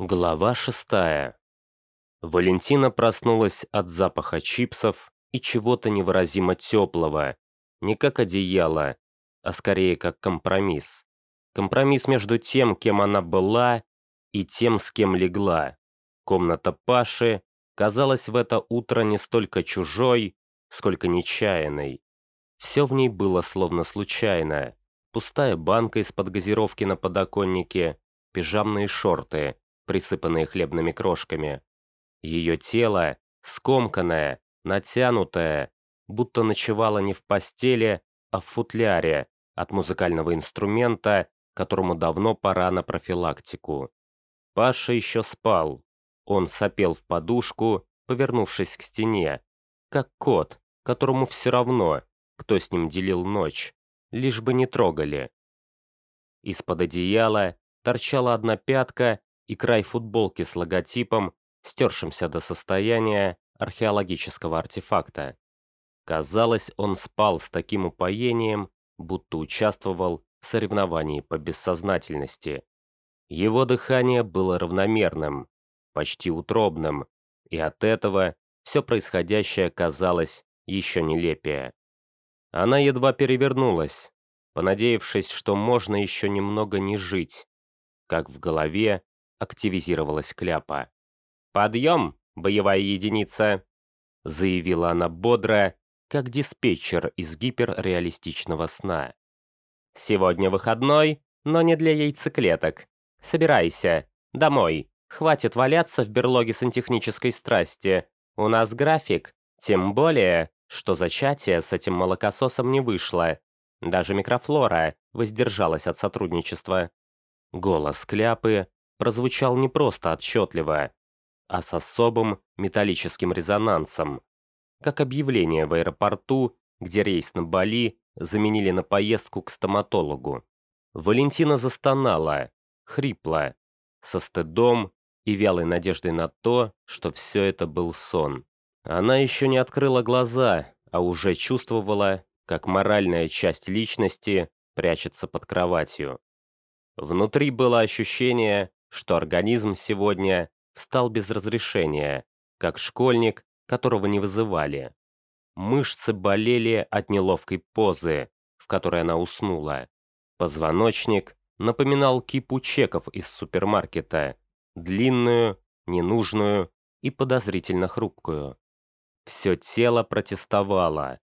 Глава шестая. Валентина проснулась от запаха чипсов и чего-то невыразимо теплого, не как одеяло, а скорее как компромисс. Компромисс между тем, кем она была, и тем, с кем легла. Комната Паши казалась в это утро не столько чужой, сколько нечаянной. Все в ней было словно случайно. Пустая банка из-под газировки на подоконнике, пижамные шорты, присыпанные хлебными крошками. Ее тело, скомканное, натянутое, будто ночевало не в постели, а в футляре от музыкального инструмента, которому давно пора на профилактику. Паша еще спал. Он сопел в подушку, повернувшись к стене, как кот, которому все равно, кто с ним делил ночь, лишь бы не трогали. Из-под одеяла торчала одна пятка и край футболки с логотипом, стершимся до состояния археологического артефакта. Казалось, он спал с таким упоением, будто участвовал в соревновании по бессознательности. Его дыхание было равномерным, почти утробным, и от этого все происходящее казалось еще нелепее. Она едва перевернулась, понадеявшись, что можно еще немного не жить, как в голове активизировалась кляпа. «Подъем, боевая единица!» заявила она бодро, как диспетчер из гиперреалистичного сна. «Сегодня выходной, но не для яйцеклеток. Собирайся, домой. Хватит валяться в берлоге сантехнической страсти. У нас график, тем более, что зачатие с этим молокососом не вышло. Даже микрофлора воздержалась от сотрудничества. Голос Кляпы прозвучал не просто отчетливо, а с особым металлическим резонансом, как объявление в аэропорту, где рейс на Бали заменили на поездку к стоматологу. Валентина застонала, хрипла, со стыдом и вялой надеждой на то, что все это был сон. Она еще не открыла глаза, а уже чувствовала, как моральная часть личности прячется под кроватью. Внутри было ощущение, что организм сегодня встал без разрешения, как школьник, которого не вызывали. Мышцы болели от неловкой позы, в которой она уснула. Позвоночник напоминал кипу чеков из супермаркета, длинную, ненужную и подозрительно хрупкую. Все тело протестовало,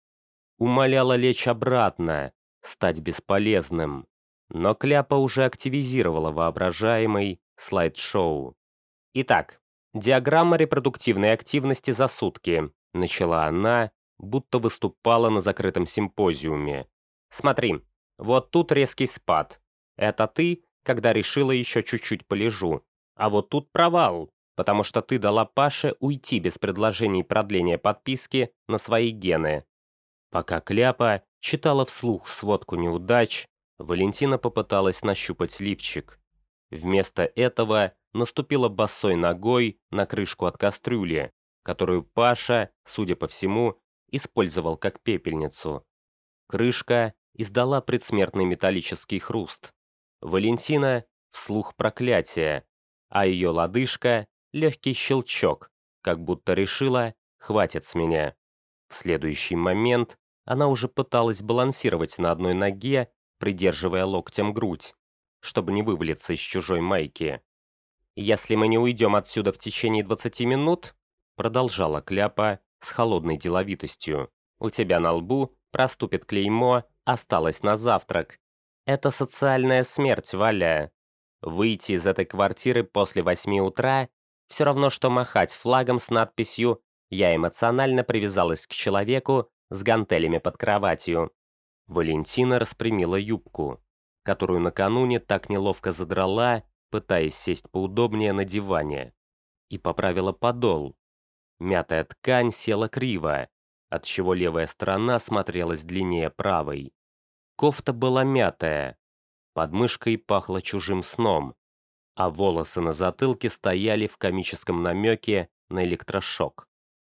умоляло лечь обратно, стать бесполезным. Но Кляпа уже активизировала воображаемый слайд-шоу. Итак, диаграмма репродуктивной активности за сутки, начала она, будто выступала на закрытом симпозиуме. Смотри, вот тут резкий спад. Это ты, когда решила еще чуть-чуть полежу. А вот тут провал, потому что ты дала Паше уйти без предложений продления подписки на свои гены. Пока Кляпа читала вслух сводку неудач, Валентина попыталась нащупать лифчик. Вместо этого наступила босой ногой на крышку от кастрюли, которую Паша, судя по всему, использовал как пепельницу. Крышка издала предсмертный металлический хруст. Валентина — вслух проклятия, а ее лодыжка — легкий щелчок, как будто решила «хватит с меня». В следующий момент она уже пыталась балансировать на одной ноге, придерживая локтем грудь чтобы не вывалиться из чужой майки. «Если мы не уйдем отсюда в течение 20 минут», продолжала Кляпа с холодной деловитостью, «у тебя на лбу проступит клеймо «Осталось на завтрак». Это социальная смерть, Валя. Выйти из этой квартиры после 8 утра все равно, что махать флагом с надписью «Я эмоционально привязалась к человеку с гантелями под кроватью». Валентина распрямила юбку которую накануне так неловко задрала, пытаясь сесть поудобнее на диване, и поправила подол. Мятая ткань села криво, отчего левая сторона смотрелась длиннее правой. Кофта была мятая, под мышкой пахло чужим сном, а волосы на затылке стояли в комическом намеке на электрошок.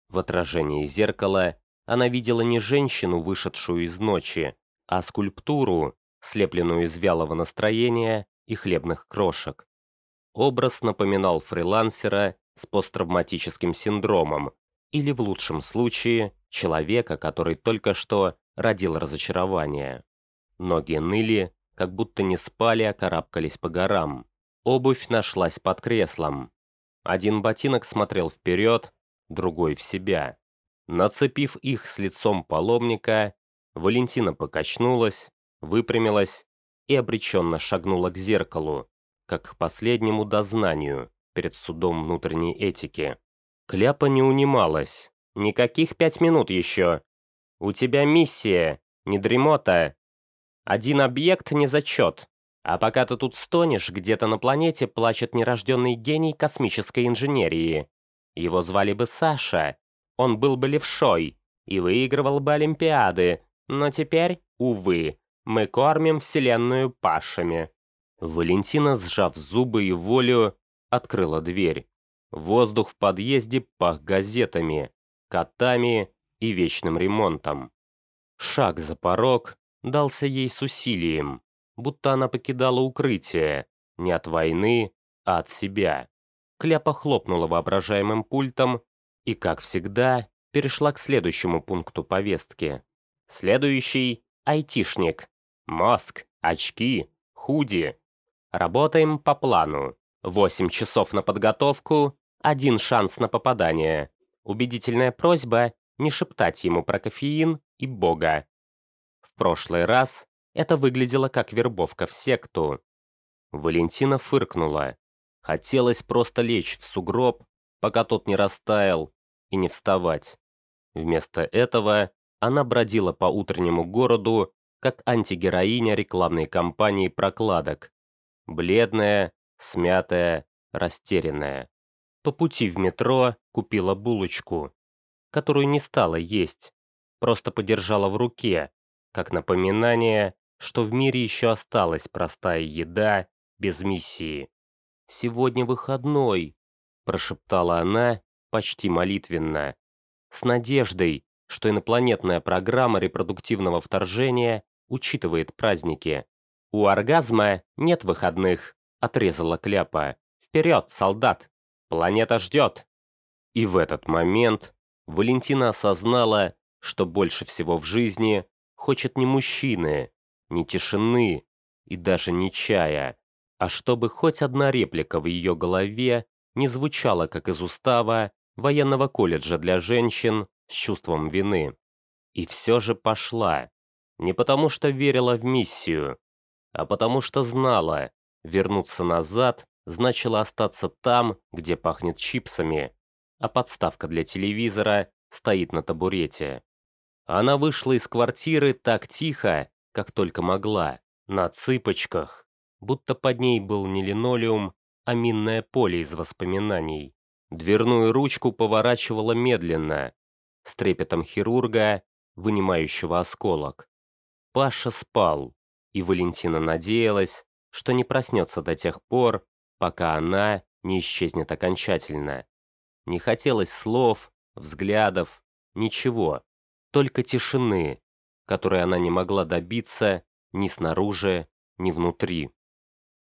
В отражении зеркала она видела не женщину, вышедшую из ночи, а скульптуру, слепленную из вялого настроения и хлебных крошек. Образ напоминал фрилансера с посттравматическим синдромом, или в лучшем случае, человека, который только что родил разочарование. Ноги ныли, как будто не спали, а карабкались по горам. Обувь нашлась под креслом. Один ботинок смотрел вперед, другой в себя. Нацепив их с лицом паломника, Валентина покачнулась, выпрямилась и обреченно шагнула к зеркалу, как к последнему дознанию перед судом внутренней этики. Кляпа не унималась. «Никаких пять минут еще. У тебя миссия, не дремота. Один объект не зачет. А пока ты тут стонешь, где-то на планете плачет нерожденный гений космической инженерии. Его звали бы Саша. Он был бы левшой и выигрывал бы Олимпиады. Но теперь, увы, мы кормим Вселенную пашами». Валентина, сжав зубы и волю, открыла дверь. Воздух в подъезде пах газетами, котами и вечным ремонтом. Шаг за порог дался ей с усилием, будто она покидала укрытие, не от войны, а от себя. Кляпа хлопнула воображаемым пультом и, как всегда, перешла к следующему пункту повестки. Следующий – айтишник. Мозг, очки, худи. Работаем по плану. 8 часов на подготовку, один шанс на попадание. Убедительная просьба не шептать ему про кофеин и Бога. В прошлый раз это выглядело как вербовка в секту. Валентина фыркнула. Хотелось просто лечь в сугроб, пока тот не растаял, и не вставать. Вместо этого она бродила по утреннему городу, как антигероиня рекламной кампании прокладок. Бледная, смятая, растерянная. По пути в метро купила булочку, которую не стала есть, просто подержала в руке, как напоминание, что в мире еще осталась простая еда без миссии. «Сегодня выходной», – прошептала она почти молитвенно, с надеждой, что инопланетная программа репродуктивного вторжения учитывает праздники. «У оргазма нет выходных», – отрезала Кляпа. «Вперед, солдат!» Планета ждет!» И в этот момент Валентина осознала, что больше всего в жизни хочет не мужчины, не тишины и даже не чая, а чтобы хоть одна реплика в ее голове не звучала как из устава военного колледжа для женщин с чувством вины. И все же пошла. Не потому что верила в миссию, а потому что знала, вернуться назад значило остаться там, где пахнет чипсами, а подставка для телевизора стоит на табурете. Она вышла из квартиры так тихо, как только могла, на цыпочках, будто под ней был не линолеум, а минное поле из воспоминаний. Дверную ручку поворачивала медленно, с трепетом хирурга, вынимающего осколок. Паша спал, и Валентина надеялась, что не проснется до тех пор, пока она не исчезнет окончательно. Не хотелось слов, взглядов, ничего, только тишины, которой она не могла добиться ни снаружи, ни внутри.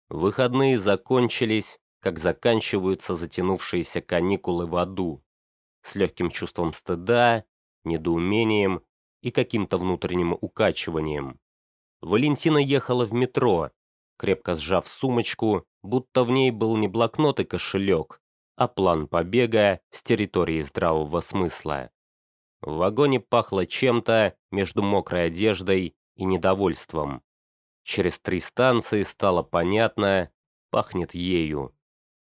Выходные закончились, как заканчиваются затянувшиеся каникулы в аду, с легким чувством стыда, недоумением и каким-то внутренним укачиванием. Валентина ехала в метро, крепко сжав сумочку, будто в ней был не блокнот и кошелек, а план побега с территории здравого смысла. В вагоне пахло чем-то между мокрой одеждой и недовольством. Через три станции стало понятно, пахнет ею.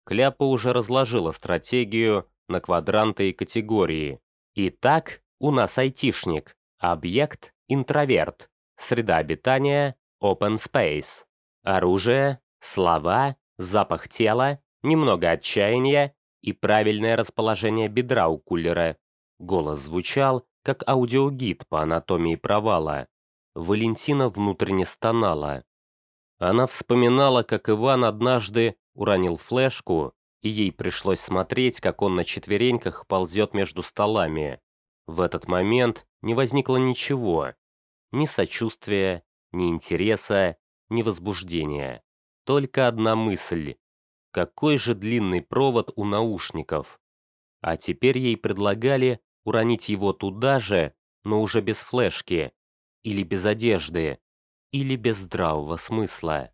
Кляпа уже разложила стратегию на квадранты и категории. Итак, у нас айтишник, объект – интроверт, среда обитания – open space. Оружие, слова, запах тела, немного отчаяния и правильное расположение бедра у кулера. Голос звучал, как аудиогид по анатомии провала. Валентина внутренне стонала. Она вспоминала, как Иван однажды уронил флешку, и ей пришлось смотреть, как он на четвереньках ползет между столами. В этот момент не возникло ничего. Ни сочувствия, ни интереса, ни возбуждения. Только одна мысль. Какой же длинный провод у наушников. А теперь ей предлагали уронить его туда же, но уже без флешки, или без одежды, или без здравого смысла.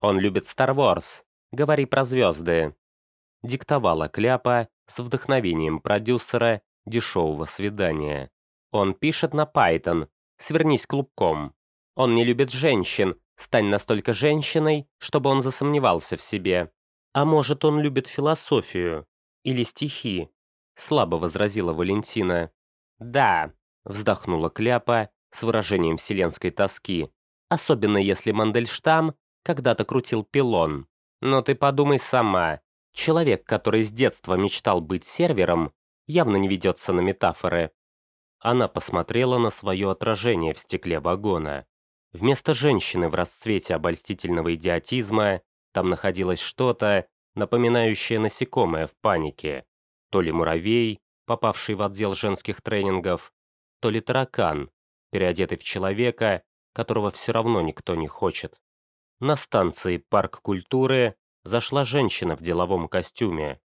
«Он любит Star Wars. Говори про звезды», — диктовала Кляпа с вдохновением продюсера дешевого свидания. «Он пишет на Python. Свернись клубком. Он не любит женщин. Стань настолько женщиной, чтобы он засомневался в себе. А может, он любит философию? Или стихи?» Слабо возразила Валентина. «Да», — вздохнула Кляпа с выражением вселенской тоски. «Особенно если Мандельштам когда-то крутил пилон. Но ты подумай сама. Человек, который с детства мечтал быть сервером, явно не ведется на метафоры. Она посмотрела на свое отражение в стекле вагона. Вместо женщины в расцвете обольстительного идиотизма там находилось что-то, напоминающее насекомое в панике. То ли муравей, попавший в отдел женских тренингов, то ли таракан, переодетый в человека, которого все равно никто не хочет. На станции «Парк культуры» зашла женщина в деловом костюме.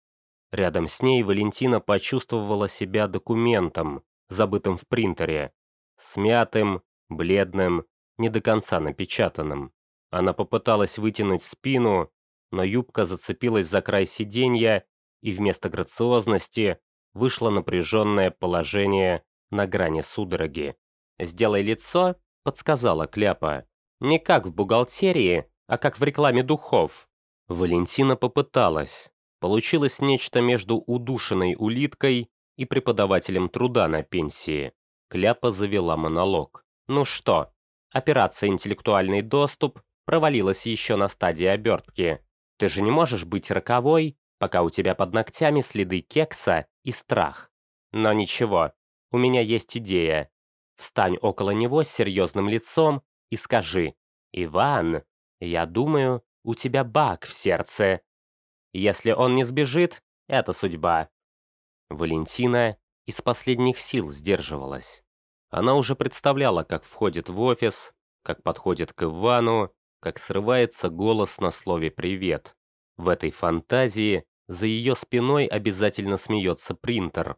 Рядом с ней Валентина почувствовала себя документом, забытым в принтере, смятым, бледным, не до конца напечатанным. Она попыталась вытянуть спину, но юбка зацепилась за край сиденья, и вместо грациозности вышло напряженное положение на грани судороги. «Сделай лицо», — подсказала Кляпа. «Не как в бухгалтерии, а как в рекламе духов». Валентина попыталась. Получилось нечто между удушенной улиткой и преподавателем труда на пенсии. Кляпа завела монолог. «Ну что, операция «Интеллектуальный доступ» провалилась еще на стадии обертки. Ты же не можешь быть роковой, пока у тебя под ногтями следы кекса и страх. Но ничего, у меня есть идея. Встань около него с серьезным лицом и скажи, «Иван, я думаю, у тебя баг в сердце. Если он не сбежит, это судьба». Валентина из последних сил сдерживалась. Она уже представляла, как входит в офис, как подходит к Ивану, как срывается голос на слове «привет». В этой фантазии за ее спиной обязательно смеется принтер,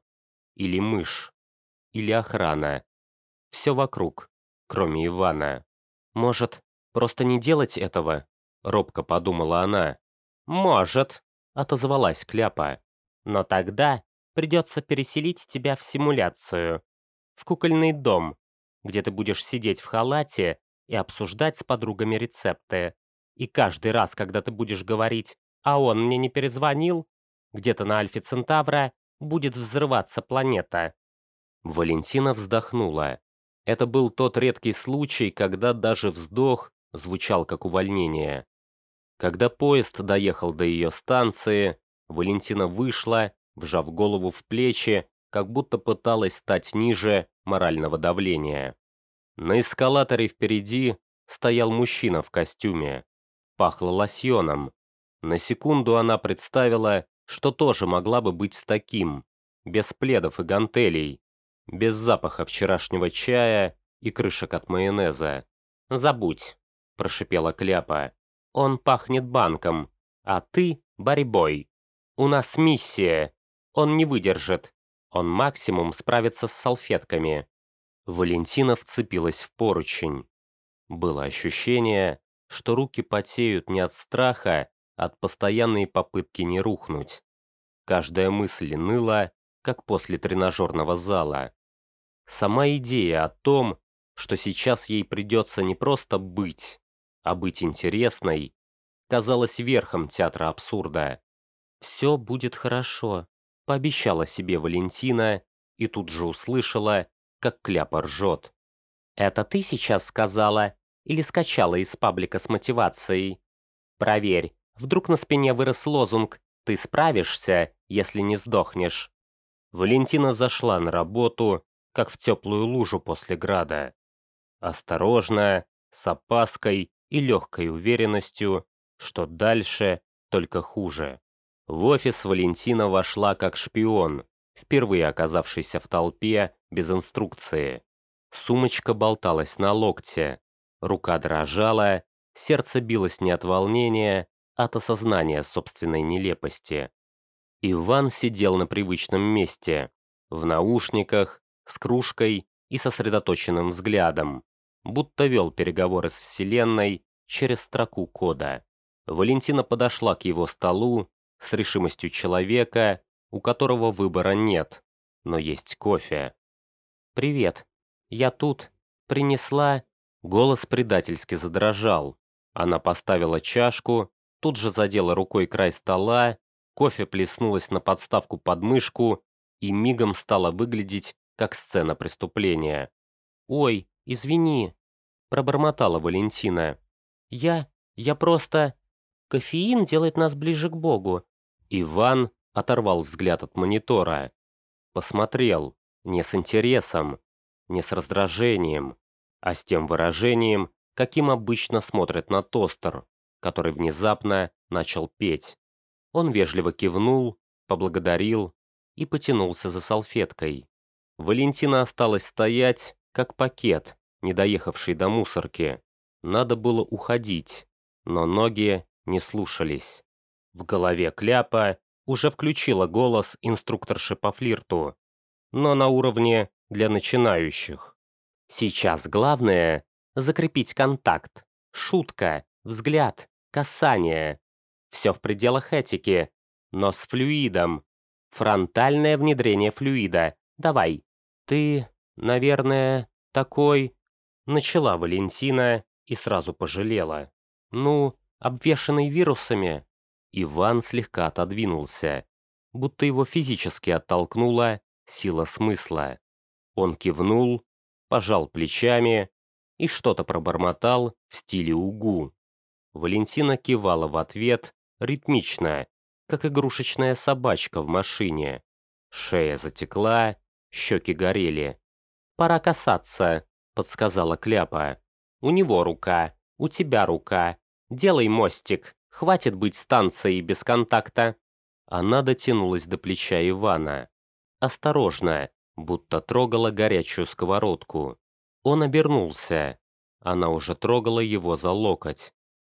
или мышь, или охрана. Все вокруг, кроме Ивана. Может, просто не делать этого? Робко подумала она. Может, отозвалась Кляпа. Но тогда придется переселить тебя в симуляцию, в кукольный дом, где ты будешь сидеть в халате и обсуждать с подругами рецепты. И каждый раз, когда ты будешь говорить «а он мне не перезвонил», где-то на Альфе Центавра будет взрываться планета. Валентина вздохнула. Это был тот редкий случай, когда даже вздох звучал как увольнение. Когда поезд доехал до ее станции, Валентина вышла, вжав голову в плечи, как будто пыталась стать ниже морального давления. На эскалаторе впереди стоял мужчина в костюме. Пахло лосьоном. На секунду она представила, что тоже могла бы быть с таким, без пледов и гантелей, без запаха вчерашнего чая и крышек от майонеза. «Забудь», – прошипела Кляпа. «Он пахнет банком, а ты – борьбой. У нас миссия. Он не выдержит. Он максимум справится с салфетками. Валентина вцепилась в поручень. Было ощущение, что руки потеют не от страха, а от постоянной попытки не рухнуть. Каждая мысль ныла, как после тренажерного зала. Сама идея о том, что сейчас ей придется не просто быть, а быть интересной, казалась верхом театра абсурда. «Все будет хорошо», — пообещала себе Валентина и тут же услышала, как кляпа ржет. «Это ты сейчас сказала или скачала из паблика с мотивацией? Проверь, вдруг на спине вырос лозунг «Ты справишься, если не сдохнешь». Валентина зашла на работу, как в теплую лужу после града. Осторожно, с опаской и легкой уверенностью, что дальше только хуже. В офис Валентина вошла как шпион, впервые оказавшийся в толпе без инструкции. Сумочка болталась на локте, рука дрожала, сердце билось не от волнения, от осознания собственной нелепости. Иван сидел на привычном месте, в наушниках, с кружкой и сосредоточенным взглядом, будто вел переговоры с Вселенной через строку кода. Валентина подошла к его столу с решимостью человека, у которого выбора нет, но есть кофе. «Привет, я тут. Принесла...» Голос предательски задрожал. Она поставила чашку, тут же задела рукой край стола, кофе плеснулась на подставку под мышку и мигом стала выглядеть, как сцена преступления. «Ой, извини», — пробормотала Валентина. «Я... я просто...» «Кофеин делает нас ближе к Богу». Иван оторвал взгляд от монитора. Посмотрел, не с интересом, не с раздражением, а с тем выражением, каким обычно смотрят на тостер, который внезапно начал петь. Он вежливо кивнул, поблагодарил и потянулся за салфеткой. Валентина осталась стоять, как пакет, не доехавший до мусорки. Надо было уходить, но ноги не слушались. В голове Кляпа уже включила голос инструкторши по флирту, но на уровне для начинающих. Сейчас главное — закрепить контакт, шутка, взгляд, касание. Все в пределах этики, но с флюидом. Фронтальное внедрение флюида. Давай. Ты, наверное, такой... Начала Валентина и сразу пожалела. Ну, обвешанный вирусами. Иван слегка отодвинулся, будто его физически оттолкнула сила смысла. Он кивнул, пожал плечами и что-то пробормотал в стиле угу. Валентина кивала в ответ ритмично, как игрушечная собачка в машине. Шея затекла, щеки горели. «Пора касаться», подсказала Кляпа. «У него рука, у тебя рука. Делай мостик, хватит быть станцией без контакта». Она дотянулась до плеча Ивана. Осторожно, будто трогала горячую сковородку. Он обернулся. Она уже трогала его за локоть.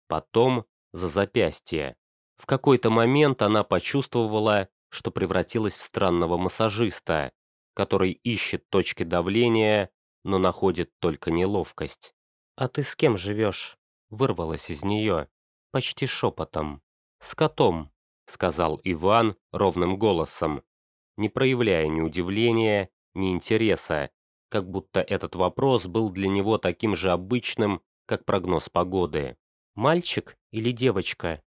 Потом за запястье. В какой-то момент она почувствовала, что превратилась в странного массажиста, который ищет точки давления но находит только неловкость. «А ты с кем живешь?» — вырвалось из нее, почти шепотом. «С котом», — сказал Иван ровным голосом, не проявляя ни удивления, ни интереса, как будто этот вопрос был для него таким же обычным, как прогноз погоды. «Мальчик или девочка?»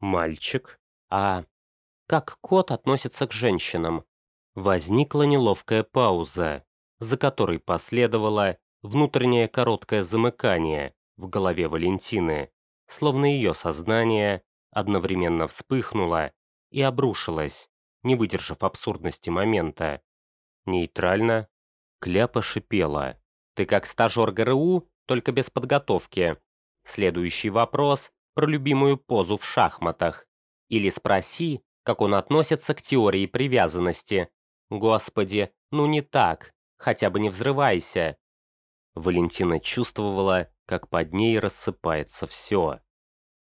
«Мальчик. А как кот относится к женщинам?» Возникла неловкая пауза за которой последовало внутреннее короткое замыкание в голове Валентины, словно ее сознание одновременно вспыхнуло и обрушилось, не выдержав абсурдности момента. Нейтрально Кляпа шипела. «Ты как стажер ГРУ, только без подготовки. Следующий вопрос про любимую позу в шахматах. Или спроси, как он относится к теории привязанности. Господи, ну не так хотя бы не взрывайся!» Валентина чувствовала, как под ней рассыпается все.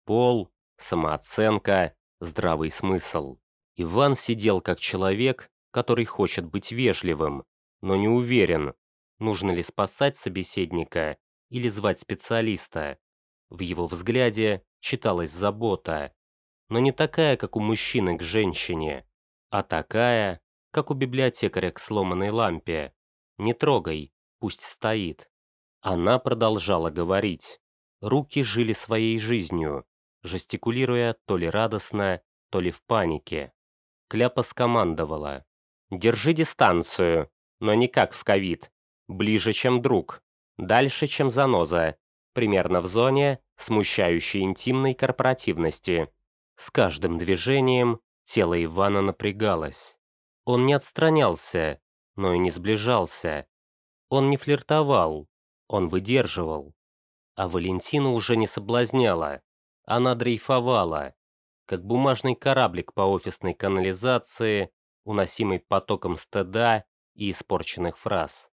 Пол, самооценка, здравый смысл. Иван сидел как человек, который хочет быть вежливым, но не уверен, нужно ли спасать собеседника или звать специалиста. В его взгляде читалась забота, но не такая, как у мужчины к женщине, а такая, как у библиотекаря к сломанной лампе. Не трогай, пусть стоит. Она продолжала говорить. Руки жили своей жизнью, жестикулируя то ли радостно, то ли в панике. Кляпа скомандовала. «Держи дистанцию, но не как в ковид. Ближе, чем друг. Дальше, чем заноза. Примерно в зоне, смущающей интимной корпоративности». С каждым движением тело Ивана напрягалось. Он не отстранялся, но и не сближался. Он не флиртовал, он выдерживал. А Валентина уже не соблазняла, она дрейфовала, как бумажный кораблик по офисной канализации, уносимый потоком стыда и испорченных фраз.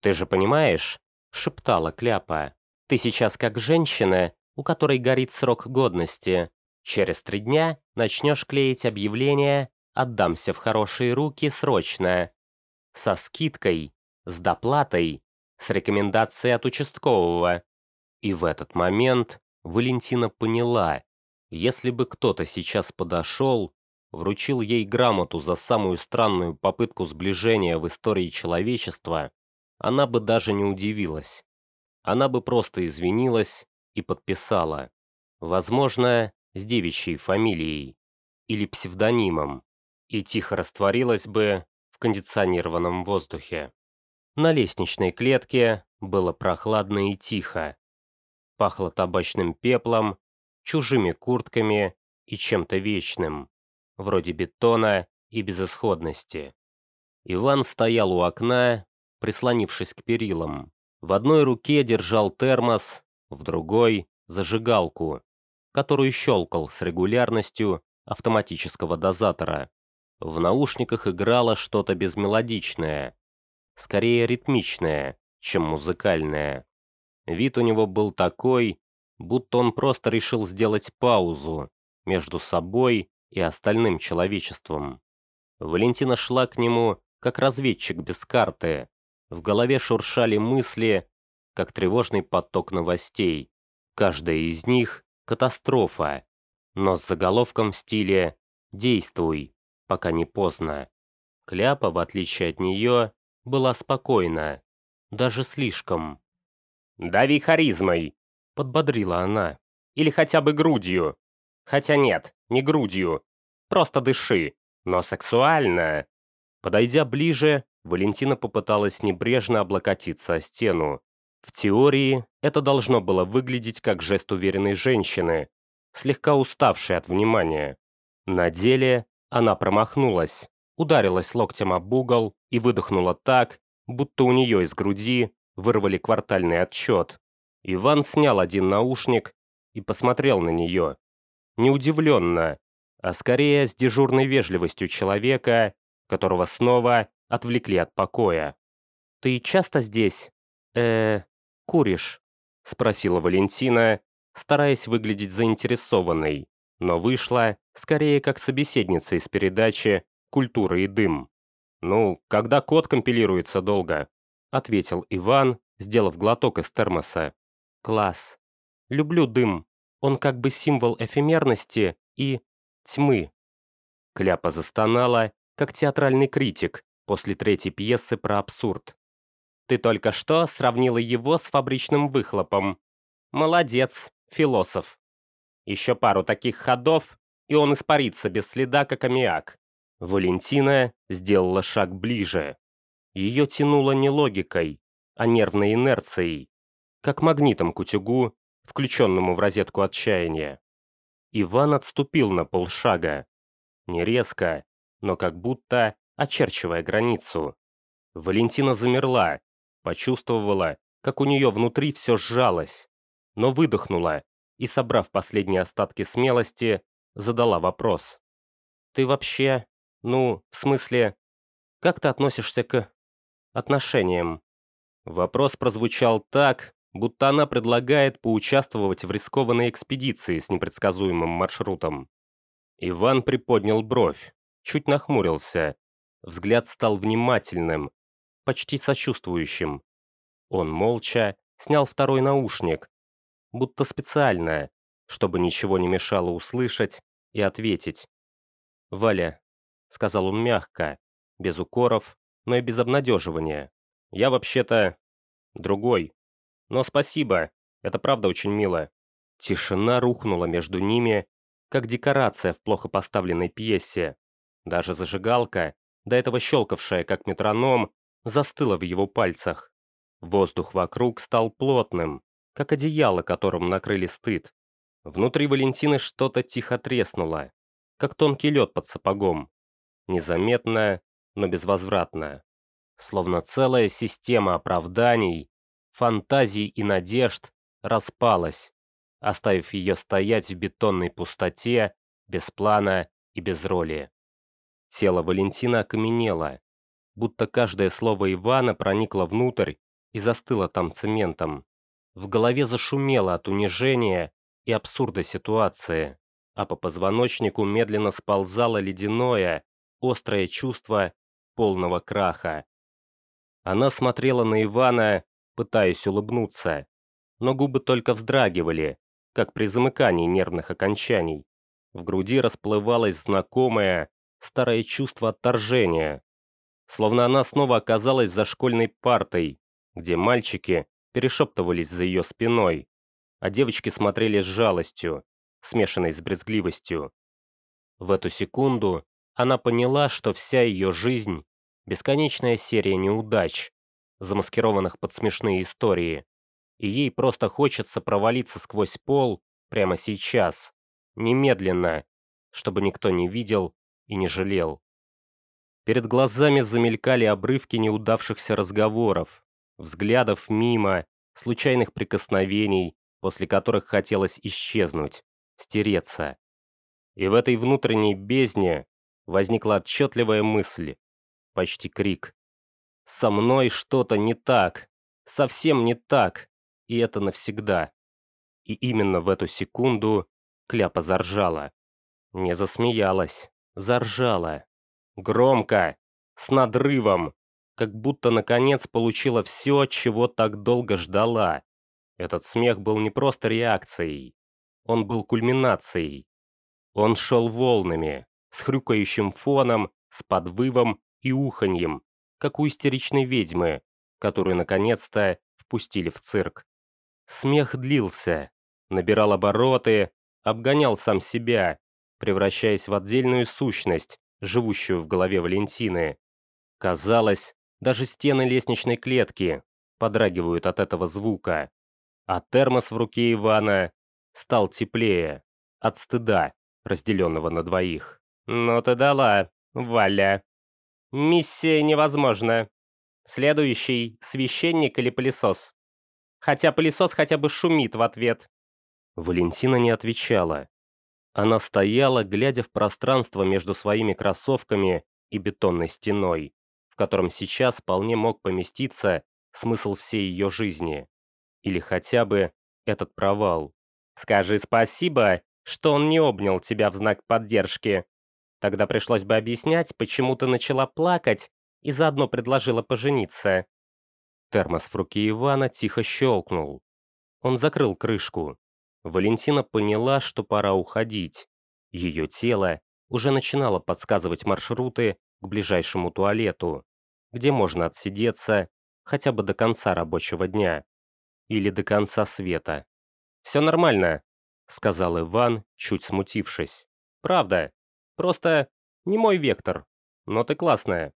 «Ты же понимаешь?» — шептала Кляпа. «Ты сейчас как женщина, у которой горит срок годности. Через три дня начнешь клеить объявление «Отдамся в хорошие руки срочно». Со скидкой, с доплатой, с рекомендацией от участкового. И в этот момент Валентина поняла, если бы кто-то сейчас подошел, вручил ей грамоту за самую странную попытку сближения в истории человечества, она бы даже не удивилась. Она бы просто извинилась и подписала. Возможно, с девичьей фамилией или псевдонимом, и тихо растворилась бы в кондиционированном воздухе. На лестничной клетке было прохладно и тихо. Пахло табачным пеплом, чужими куртками и чем-то вечным вроде бетона и безысходности. Иван стоял у окна, прислонившись к перилам. В одной руке держал термос, в другой – зажигалку, которую щелкал с регулярностью автоматического дозатора. В наушниках играло что-то безмелодичное, скорее ритмичное, чем музыкальное. Вид у него был такой, будто он просто решил сделать паузу между собой и остальным человечеством. Валентина шла к нему, как разведчик без карты. В голове шуршали мысли, как тревожный поток новостей. Каждая из них — катастрофа, но с заголовком в стиле «Действуй, пока не поздно». Кляпа, в отличие от нее, была спокойна, даже слишком. «Дави харизмой», — подбодрила она. «Или хотя бы грудью. Хотя нет, не грудью. Просто дыши, но сексуально. Подойдя ближе, Валентина попыталась небрежно облокотиться о стену. В теории это должно было выглядеть как жест уверенной женщины, слегка уставшей от внимания. На деле она промахнулась, ударилась локтем об угол и выдохнула так, будто у нее из груди вырвали квартальный отчет. Иван снял один наушник и посмотрел на нее не удивленно, а скорее с дежурной вежливостью человека, которого снова отвлекли от покоя. «Ты часто здесь, э, куришь?» — спросила Валентина, стараясь выглядеть заинтересованной, но вышла скорее как собеседница из передачи «Культура и дым». «Ну, когда код компилируется долго», — ответил Иван, сделав глоток из термоса. «Класс. Люблю дым», он как бы символ эфемерности и тьмы. Кляпа застонала, как театральный критик после третьей пьесы про абсурд. Ты только что сравнила его с фабричным выхлопом. Молодец, философ. Еще пару таких ходов, и он испарится без следа, как аммиак. Валентина сделала шаг ближе. Ее тянуло не логикой, а нервной инерцией, как магнитом к утюгу, включенному в розетку отчаяния. Иван отступил на полшага. Не резко, но как будто очерчивая границу. Валентина замерла, почувствовала, как у нее внутри все сжалось, но выдохнула и, собрав последние остатки смелости, задала вопрос. «Ты вообще, ну, в смысле, как ты относишься к отношениям?» Вопрос прозвучал так, будто она предлагает поучаствовать в рискованной экспедиции с непредсказуемым маршрутом. Иван приподнял бровь, чуть нахмурился. Взгляд стал внимательным, почти сочувствующим. Он молча снял второй наушник, будто специально, чтобы ничего не мешало услышать и ответить. «Валя», — сказал он мягко, без укоров, но и без обнадеживания, — «я вообще-то другой». Но спасибо, это правда очень мило. Тишина рухнула между ними, как декорация в плохо поставленной пьесе. Даже зажигалка, до этого щелкавшая как метроном, застыла в его пальцах. Воздух вокруг стал плотным, как одеяло, которым накрыли стыд. Внутри Валентины что-то тихо треснуло, как тонкий лед под сапогом. Незаметно, но безвозвратно. Словно целая система оправданий фантазий и надежд распалась, оставив ее стоять в бетонной пустоте, без плана и без роли. Тело Валентина окаменело, будто каждое слово Ивана проникло внутрь и застыло там цементом. В голове зашумело от унижения и абсурда ситуации. а по позвоночнику медленно сползало ледяное, острое чувство полного краха. Она смотрела на Ивана, пытаясь улыбнуться, но губы только вздрагивали, как при замыкании нервных окончаний. В груди расплывалось знакомое, старое чувство отторжения. Словно она снова оказалась за школьной партой, где мальчики перешептывались за ее спиной, а девочки смотрели с жалостью, смешанной с брезгливостью. В эту секунду она поняла, что вся ее жизнь – бесконечная серия неудач, замаскированных под смешные истории, и ей просто хочется провалиться сквозь пол прямо сейчас, немедленно, чтобы никто не видел и не жалел. Перед глазами замелькали обрывки неудавшихся разговоров, взглядов мимо, случайных прикосновений, после которых хотелось исчезнуть, стереться. И в этой внутренней бездне возникла отчетливая мысль, почти крик. «Со мной что-то не так, совсем не так, и это навсегда». И именно в эту секунду Кляпа заржала. Не засмеялась, заржала. Громко, с надрывом, как будто наконец получила все, чего так долго ждала. Этот смех был не просто реакцией, он был кульминацией. Он шел волнами, с хрюкающим фоном, с подвывом и уханьем, как у истеричной ведьмы, которую наконец-то впустили в цирк. Смех длился, набирал обороты, обгонял сам себя, превращаясь в отдельную сущность, живущую в голове Валентины. Казалось, даже стены лестничной клетки подрагивают от этого звука, а термос в руке Ивана стал теплее от стыда, разделенного на двоих. «Ну ты дала, Валя. Миссия невозможна. Следующий – священник или пылесос. Хотя пылесос хотя бы шумит в ответ». Валентина не отвечала. Она стояла, глядя в пространство между своими кроссовками и бетонной стеной, в котором сейчас вполне мог поместиться смысл всей ее жизни. Или хотя бы этот провал. «Скажи спасибо, что он не обнял тебя в знак поддержки. Тогда пришлось бы объяснять, почему ты начала плакать и заодно предложила пожениться». Термос в руке Ивана тихо щелкнул. Он закрыл крышку. Валентина поняла, что пора уходить. Ее тело уже начинало подсказывать маршруты к ближайшему туалету, где можно отсидеться хотя бы до конца рабочего дня или до конца света. «Все нормально», — сказал Иван, чуть смутившись. «Правда. Просто не мой вектор. Но ты классная».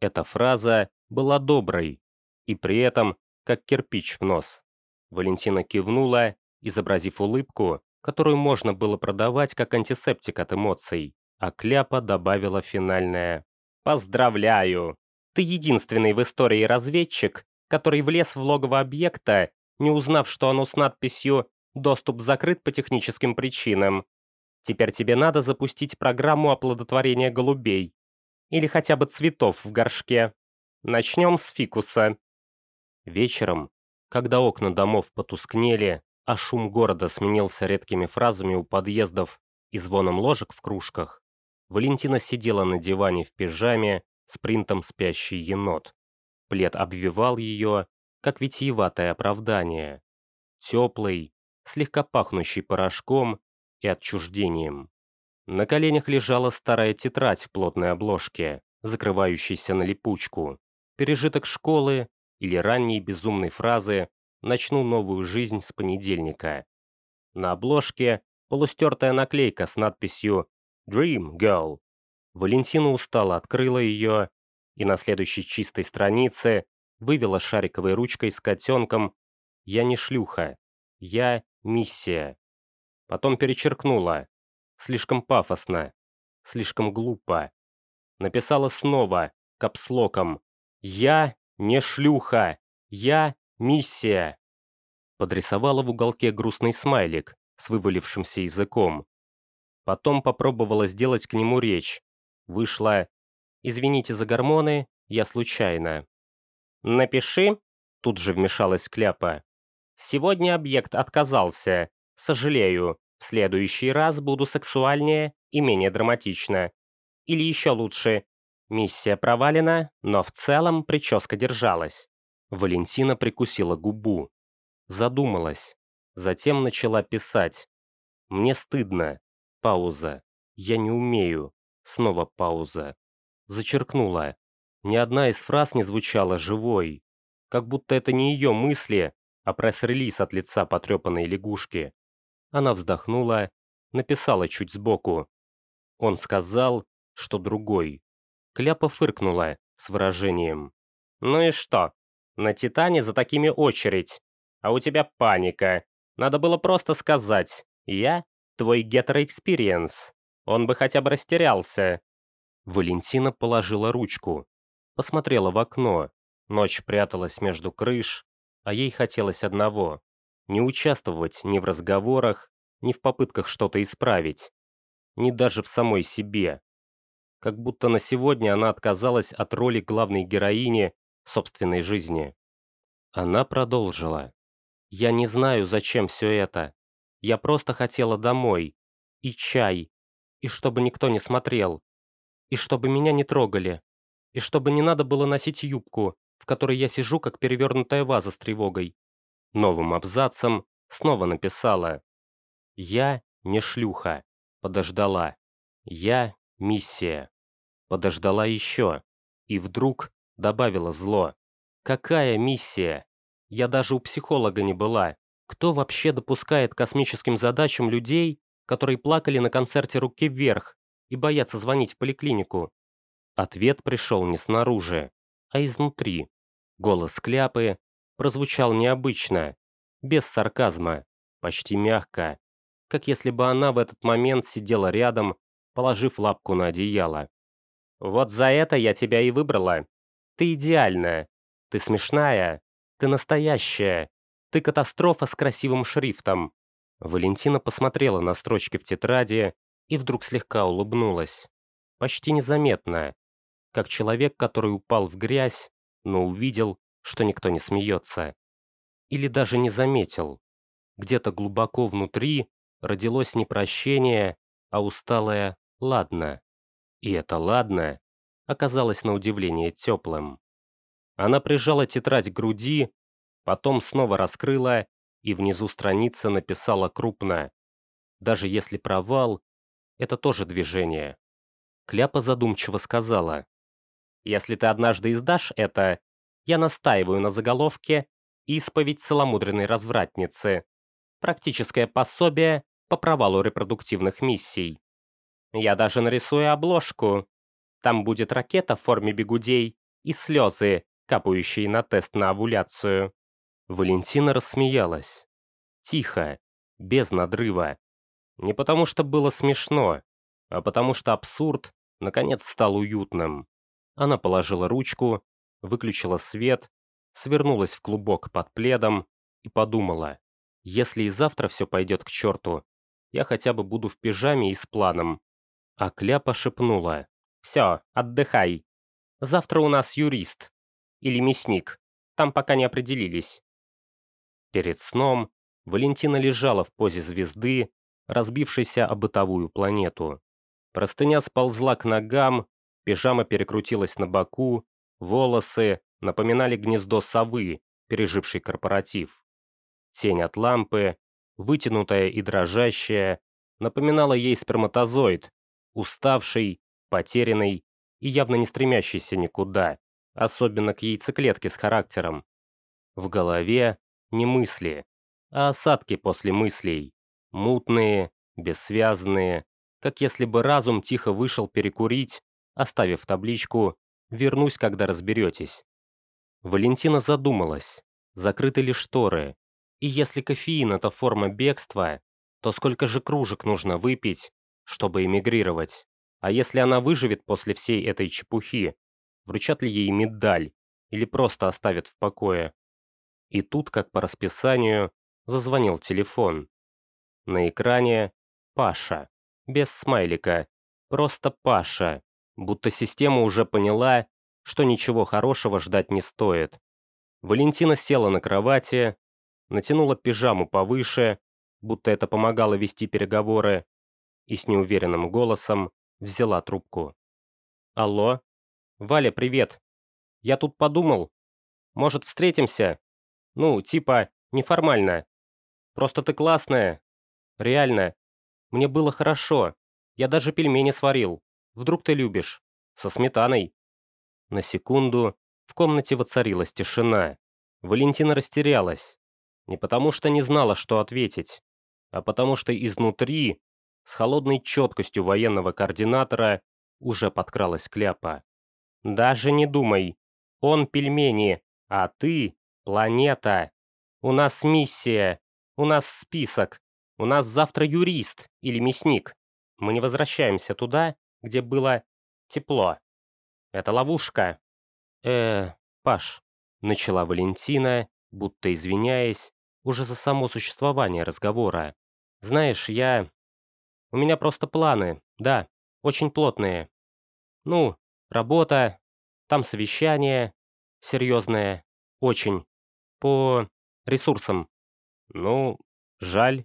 Эта фраза была доброй и при этом как кирпич в нос. Валентина кивнула изобразив улыбку, которую можно было продавать как антисептик от эмоций, а Кляпа добавила финальное «Поздравляю! Ты единственный в истории разведчик, который влез в логово объекта, не узнав, что оно с надписью «Доступ закрыт по техническим причинам». Теперь тебе надо запустить программу оплодотворения голубей. Или хотя бы цветов в горшке. Начнем с фикуса. Вечером, когда окна домов потускнели, а шум города сменился редкими фразами у подъездов и звоном ложек в кружках, Валентина сидела на диване в пижаме с принтом «Спящий енот». Плед обвивал ее, как витиеватое оправдание. Теплый, слегка пахнущий порошком и отчуждением. На коленях лежала старая тетрадь в плотной обложке, закрывающейся на липучку. Пережиток школы или ранней безумной фразы начну новую жизнь с понедельника. На обложке полустертая наклейка с надписью «Dream Girl». Валентина устало открыла ее и на следующей чистой странице вывела шариковой ручкой с котенком «Я не шлюха, я миссия». Потом перечеркнула. Слишком пафосно, слишком глупо. Написала снова, капслоком «Я не шлюха, я Миссия!» Подрисовала в уголке грустный смайлик с вывалившимся языком. Потом попробовала сделать к нему речь. Вышла «Извините за гормоны, я случайно». «Напиши», — тут же вмешалась Кляпа. «Сегодня объект отказался. Сожалею. В следующий раз буду сексуальнее и менее драматично. Или еще лучше. Миссия провалена, но в целом прическа держалась. Валентина прикусила губу. Задумалась. Затем начала писать. «Мне стыдно». Пауза. «Я не умею». Снова пауза. Зачеркнула. Ни одна из фраз не звучала живой. Как будто это не ее мысли, а пресс-релиз от лица потрепанной лягушки. Она вздохнула, написала чуть сбоку. Он сказал, что другой. Кляпа фыркнула с выражением. «Ну и что? На Титане за такими очередь. А у тебя паника. Надо было просто сказать. Я твой гетеро experience. Он бы хотя бы растерялся». Валентина положила ручку. Посмотрела в окно. Ночь пряталась между крыш, а ей хотелось одного — не участвовать ни в разговорах, ни в попытках что-то исправить, ни даже в самой себе. Как будто на сегодня она отказалась от роли главной героини собственной жизни. Она продолжила. «Я не знаю, зачем все это. Я просто хотела домой. И чай. И чтобы никто не смотрел. И чтобы меня не трогали. И чтобы не надо было носить юбку, в которой я сижу, как перевернутая ваза с тревогой. Новым абзацем снова написала «Я не шлюха». Подождала. «Я миссия». Подождала еще. И вдруг добавила зло. «Какая миссия? Я даже у психолога не была. Кто вообще допускает космическим задачам людей, которые плакали на концерте «Руки вверх» и боятся звонить в поликлинику?» Ответ пришел не снаружи, а изнутри. Голос Кляпы прозвучал необычно, без сарказма, почти мягко, как если бы она в этот момент сидела рядом, положив лапку на одеяло. «Вот за это я тебя и выбрала. Ты идеальная, ты смешная, ты настоящая, ты катастрофа с красивым шрифтом». Валентина посмотрела на строчки в тетради и вдруг слегка улыбнулась. Почти незаметно, как человек, который упал в грязь, но увидел, что никто не смеется. Или даже не заметил. Где-то глубоко внутри родилось не прощение, а усталое «ладно». И это «ладно» оказалось на удивление теплым. Она прижала тетрадь к груди, потом снова раскрыла и внизу страницы написала крупно. Даже если провал, это тоже движение. Кляпа задумчиво сказала. Если ты однажды издашь это, я настаиваю на заголовке «Исповедь целомудренной развратницы». Практическое пособие по провалу репродуктивных миссий. Я даже нарисую обложку. Там будет ракета в форме бегудей и слезы, капающие на тест на овуляцию. Валентина рассмеялась. Тихо, без надрыва. Не потому что было смешно, а потому что абсурд наконец стал уютным. Она положила ручку, выключила свет, свернулась в клубок под пледом и подумала, если и завтра все пойдет к черту, я хотя бы буду в пижаме и с планом. А Кляпа шепнула, все, отдыхай. Завтра у нас юрист. Или мясник. Там пока не определились. Перед сном Валентина лежала в позе звезды, разбившейся о бытовую планету. Простыня сползла к ногам, Пижама перекрутилась на боку, волосы напоминали гнездо совы, пережившей корпоратив. Тень от лампы, вытянутая и дрожащая, напоминала ей сперматозоид, уставший, потерянный и явно не стремящийся никуда, особенно к яйцеклетке с характером. В голове не мысли, а осадки после мыслей, мутные, бессвязные, как если бы разум тихо вышел перекурить оставив табличку «Вернусь, когда разберетесь». Валентина задумалась, закрыты ли шторы, и если кофеин – это форма бегства, то сколько же кружек нужно выпить, чтобы эмигрировать? А если она выживет после всей этой чепухи, вручат ли ей медаль или просто оставят в покое? И тут, как по расписанию, зазвонил телефон. На экране Паша, без смайлика, просто Паша будто система уже поняла, что ничего хорошего ждать не стоит. Валентина села на кровати, натянула пижаму повыше, будто это помогало вести переговоры, и с неуверенным голосом взяла трубку. «Алло? Валя, привет. Я тут подумал. Может, встретимся? Ну, типа, неформально. Просто ты классная. Реально. Мне было хорошо. Я даже пельмени сварил. Вдруг ты любишь. Со сметаной». На секунду в комнате воцарилась тишина. Валентина растерялась. Не потому что не знала, что ответить, а потому что изнутри, с холодной четкостью военного координатора, уже подкралась кляпа. «Даже не думай. Он пельмени, а ты — планета. У нас миссия, у нас список, у нас завтра юрист или мясник. Мы не возвращаемся туда, где было тепло. Это ловушка». «Э, Паш», — начала Валентина, будто извиняясь, уже за само существование разговора. «Знаешь, я... У меня просто планы, да, очень плотные. Ну, работа, там совещание, серьезное, очень, по ресурсам. Ну, жаль,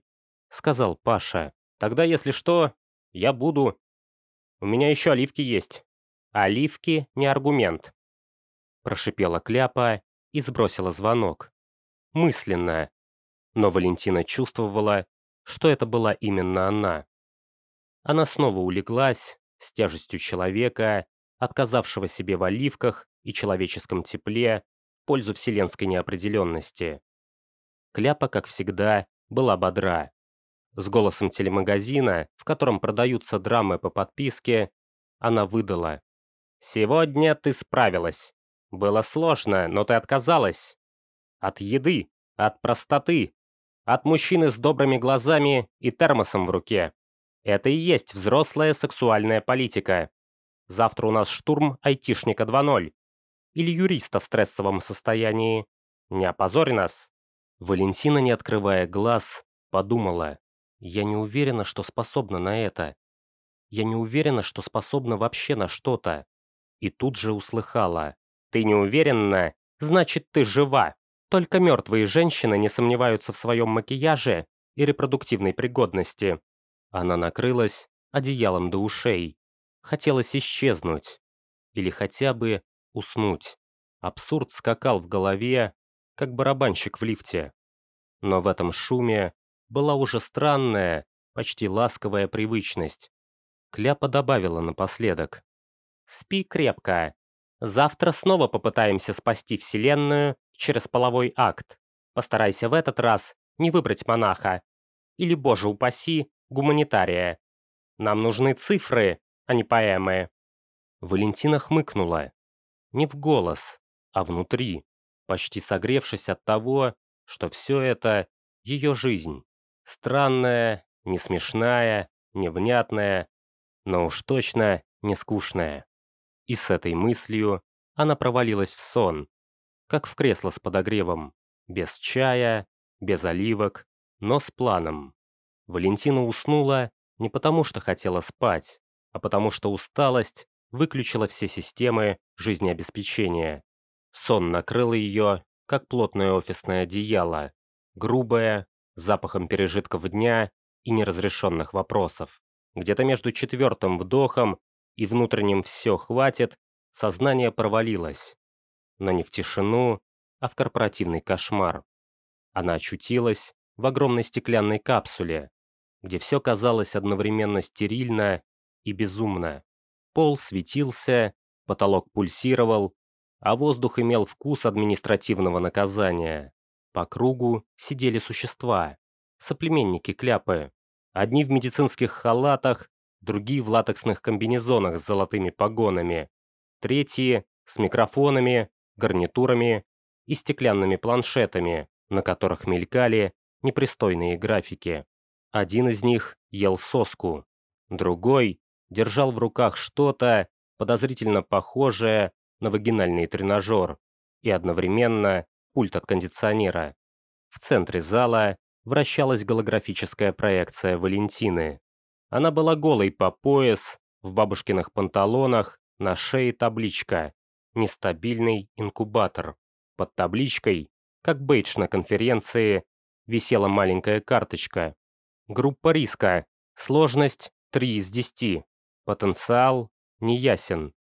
сказал Паша. Тогда, если что, я буду. У меня еще оливки есть. Оливки не аргумент. Прошипела Кляпа и сбросила звонок. Мысленно. Но Валентина чувствовала, что это была именно она. Она снова улеглась с тяжестью человека, отказавшего себе в оливках и человеческом тепле в пользу вселенской неопределенности. Кляпа, как всегда, была бодра. С голосом телемагазина, в котором продаются драмы по подписке, она выдала. «Сегодня ты справилась. Было сложно, но ты отказалась. От еды, от простоты, от мужчины с добрыми глазами и термосом в руке. Это и есть взрослая сексуальная политика. Завтра у нас штурм айтишника 2.0. Или юриста в стрессовом состоянии. Не опозорь нас. Валентина, не открывая глаз, подумала. Я не уверена, что способна на это. Я не уверена, что способна вообще на что-то. И тут же услыхала. Ты не уверена, значит ты жива. Только мертвые женщины не сомневаются в своем макияже и репродуктивной пригодности. Она накрылась одеялом до ушей. Хотелось исчезнуть. Или хотя бы уснуть. Абсурд скакал в голове, как барабанщик в лифте. Но в этом шуме была уже странная, почти ласковая привычность. Кляпа добавила напоследок. «Спи крепко. Завтра снова попытаемся спасти Вселенную через половой акт. Постарайся в этот раз не выбрать монаха. Или, боже упаси, гуманитария. Нам нужны цифры, а не поэмы». Валентина хмыкнула. Не в голос, а внутри, почти согревшись от того, что все это ее жизнь. Странная, не смешная, невнятная, но уж точно не скучная. И с этой мыслью она провалилась в сон, как в кресло с подогревом, без чая, без оливок, но с планом. Валентина уснула не потому, что хотела спать, а потому что усталость выключила все системы жизнеобеспечения. Сон накрыл ее, как плотное офисное одеяло, грубое, запахом пережитков дня и неразрешенных вопросов. Где-то между четвертым вдохом и внутренним «все хватит» сознание провалилось. Но не в тишину, а в корпоративный кошмар. Она очутилась в огромной стеклянной капсуле, где все казалось одновременно стерильно и безумно. Пол светился, потолок пульсировал, а воздух имел вкус административного наказания. По кругу сидели существа, соплеменники кляпы. Одни в медицинских халатах, другие в латексных комбинезонах с золотыми погонами, третьи с микрофонами, гарнитурами и стеклянными планшетами, на которых мелькали непристойные графики. Один из них ел соску, другой держал в руках что-то подозрительно похожее на вагинальный тренажер и одновременно пульт от кондиционера. В центре зала вращалась голографическая проекция Валентины. Она была голой по пояс, в бабушкиных панталонах, на шее табличка «Нестабильный инкубатор». Под табличкой, как бейдж на конференции, висела маленькая карточка Группа риска. Сложность 3 из 10. Потенциал неясен.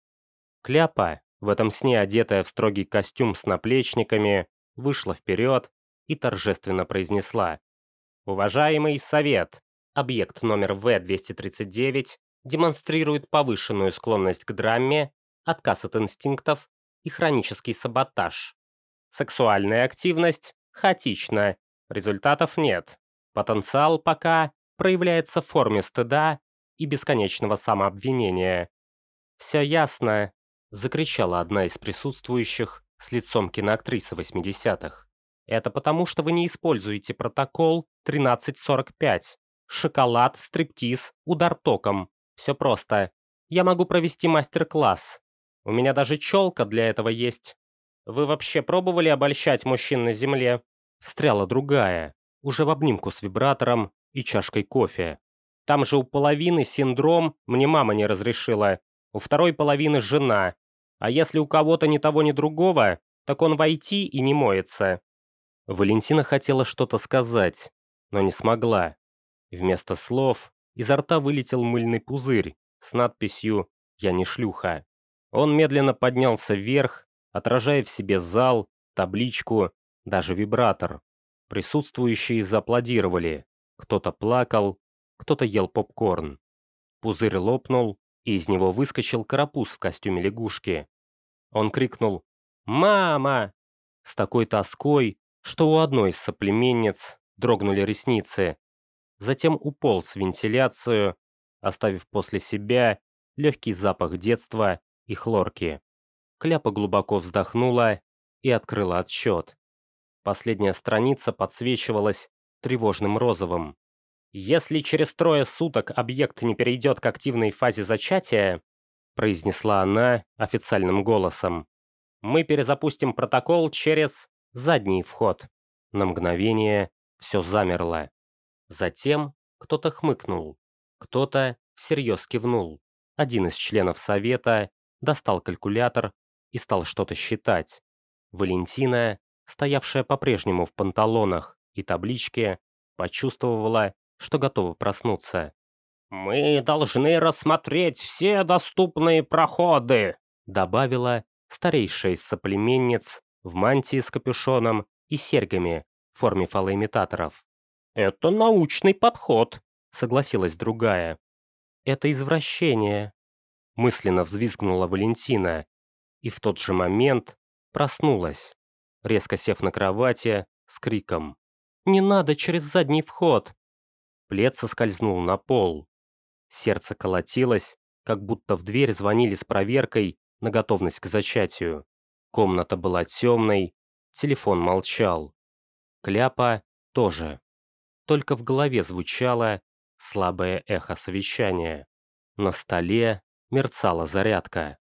Кляпа, в этом сне одетая в строгий костюм с наплечниками, вышла вперед и торжественно произнесла. «Уважаемый совет, объект номер В-239 демонстрирует повышенную склонность к драме, отказ от инстинктов и хронический саботаж. Сексуальная активность хаотична, результатов нет. Потенциал пока проявляется в форме стыда и бесконечного самообвинения. «Все ясно», — закричала одна из присутствующих с лицом киноактрисы 80-х. «Это потому, что вы не используете протокол 1345. Шоколад, стриптиз, удар током. Все просто. Я могу провести мастер-класс. У меня даже челка для этого есть. Вы вообще пробовали обольщать мужчин на земле?» Встряла другая, уже в обнимку с вибратором и чашкой кофе. Там же у половины синдром мне мама не разрешила, у второй половины жена. А если у кого-то ни того, ни другого, так он войти и не моется. Валентина хотела что-то сказать, но не смогла. Вместо слов изо рта вылетел мыльный пузырь с надписью «Я не шлюха». Он медленно поднялся вверх, отражая в себе зал, табличку, даже вибратор. Присутствующие зааплодировали. Кто-то плакал, кто-то ел попкорн. Пузырь лопнул, из него выскочил карапуз в костюме лягушки. Он крикнул «Мама!» с такой тоской, что у одной из соплеменниц дрогнули ресницы. Затем уполз в вентиляцию, оставив после себя легкий запах детства и хлорки. Кляпа глубоко вздохнула и открыла отсчет. Последняя страница подсвечивалась тревожным розовым. «Если через трое суток объект не перейдет к активной фазе зачатия», произнесла она официальным голосом, «мы перезапустим протокол через задний вход». На мгновение все замерло. Затем кто-то хмыкнул, кто-то всерьез кивнул. Один из членов совета достал калькулятор и стал что-то считать. Валентина, стоявшая по-прежнему в панталонах и табличке, почувствовала, что готова проснуться. «Мы должны рассмотреть все доступные проходы», добавила старейшая из соплеменниц в мантии с капюшоном и серьгами в форме фалоимитаторов. «Это научный подход», согласилась другая. «Это извращение», мысленно взвизгнула Валентина и в тот же момент проснулась, резко сев на кровати с криком «Не надо через задний вход!» Плед соскользнул на пол. Сердце колотилось, как будто в дверь звонили с проверкой на готовность к зачатию. Комната была темной, телефон молчал. Кляпа тоже. Только в голове звучало слабое эхо совещания. На столе мерцала зарядка.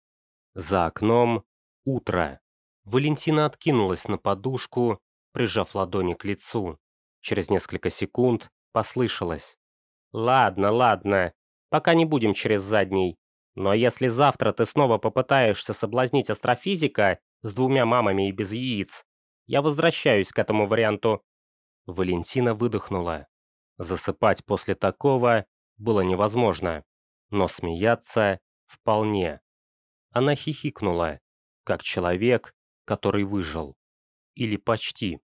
За окном утро. Валентина откинулась на подушку, прижав ладони к лицу. Через несколько секунд послышалось. «Ладно, ладно, пока не будем через задний. Но если завтра ты снова попытаешься соблазнить астрофизика с двумя мамами и без яиц, я возвращаюсь к этому варианту». Валентина выдохнула. Засыпать после такого было невозможно, но смеяться вполне. Она хихикнула, как человек, который выжил. Или почти.